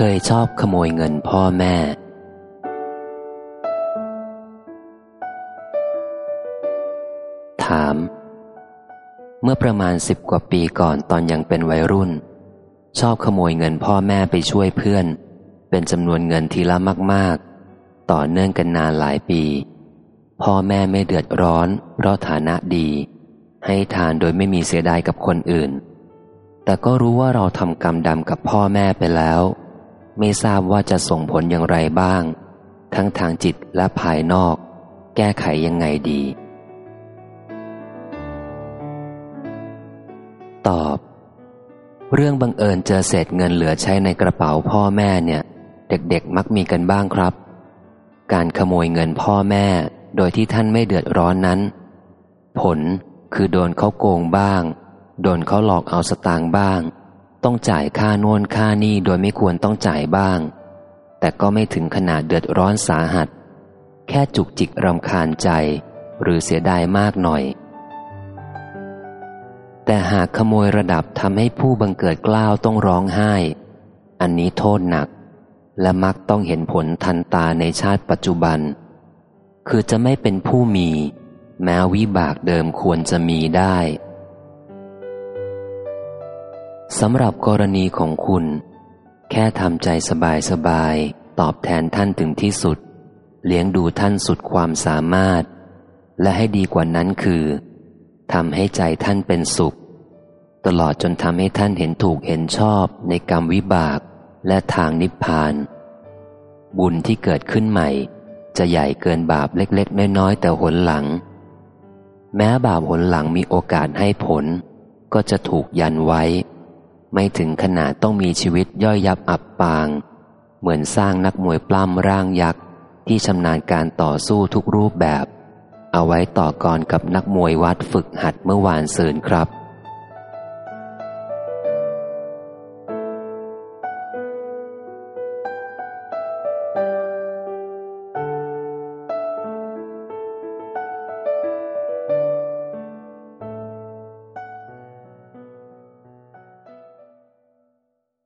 เคยชอบขโมยเงินพ่อแม่ ถาม เมื่อประมาณสิบกว่าปีก่อนตอนยังเป็นวัยรุ่น ชอบขโมยเงินพ่อแม่ไปช่วยเพื่อน เป็นจำนวนเงินทีละมากๆ ต่อเนื่องกันนานหลายปี พ่อแม่ไม่เดือดร้อน เพราะฐานะดี ให้ทานโดยไม่มีเสียดายกับคนอื่นแต่ก็รู้ว่าเราทำกรรมดำกับพ่อแม่ไปแล้ว ไม่ทราบว่าจะส่งผลอย่างไรบ้าง ทั้งทางจิตและภายนอก แก้ไขยังไงดี ตอบ เรื่องบังเอิญเจอเศษเงินเหลือใช้ในกระเป๋าพ่อแม่เนี่ย เด็กๆมักมีกันบ้างครับ การขโมยเงินพ่อแม่โดยที่ท่านไม่เดือดร้อนนั้น ผลคือโดนเขาโกงบ้าง โดนเขาหลอกเอาสตางค์บ้าง ต้องจ่ายค่าโน่นค่านี่โดยไม่ควรต้องจ่ายบ้าง แต่ก็ไม่ถึงขนาดเดือดร้อนสาหัส แค่จุกจิกรำคาญใจ หรือเสียดายมากหน่อย แต่หากขโมยระดับทำให้ผู้บังเกิดกล้าวต้องร้องไห้ อันนี้โทษหนัก และมักต้องเห็นผลทันตาในชาติปัจจุบัน คือจะไม่เป็นผู้มี แม้วิบากเดิมควรจะมีได้ สำหรับกรณีของคุณ แค่ทำใจสบายๆตอบแทนท่านถึงที่สุด เลี้ยงดูท่านสุดความสามารถ และให้ดีกว่านั้นคือทำให้ใจท่านเป็นสุข ตลอดจนทำให้ท่านเห็นถูกเห็นชอบในกรรมวิบากและทางนิพพาน บุญที่เกิดขึ้นใหม่ จะใหญ่เกินบาปเล็กๆ น้อยๆ แต่หนหลัง แม้บาปหนหลังมีโอกาสให้ผล ก็จะถูกยันไว้ ไม่ถึงขนาดต้องมีชีวิตย่อยยับอับปาง เหมือนสร้างนักมวยปล้ำร่างยักษ์ ที่ชำนาญการต่อสู้ทุกรูปแบบ เอาไว้ต่อกรกับนักมวยวัดฝึกหัดเมื่อวานเซินครับ